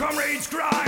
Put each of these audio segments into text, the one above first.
Comrades, cry!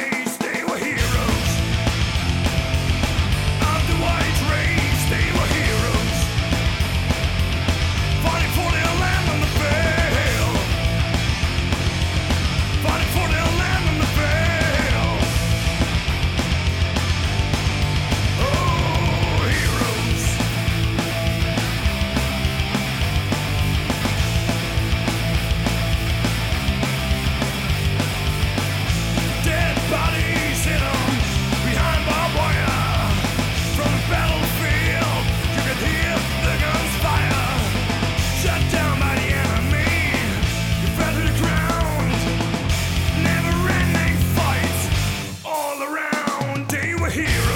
Hero.